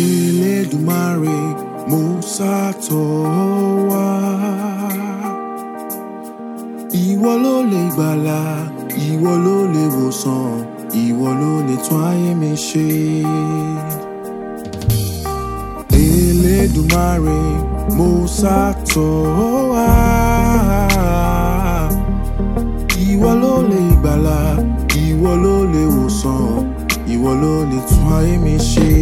Elédùmarè Musa tọ̀ ọ́ wá. Ìwọ ló lè gbàlà, ìwọ ló lè wòsàn, ìwọ ló lè tún ayé mi ṣe. Elédùmarè Musa tọ̀ ọ́ wá. Ìwọ ló lè gbàlà, ìwọ ló lè wòsàn, ìwọ ló lè tún ayé mi ṣe.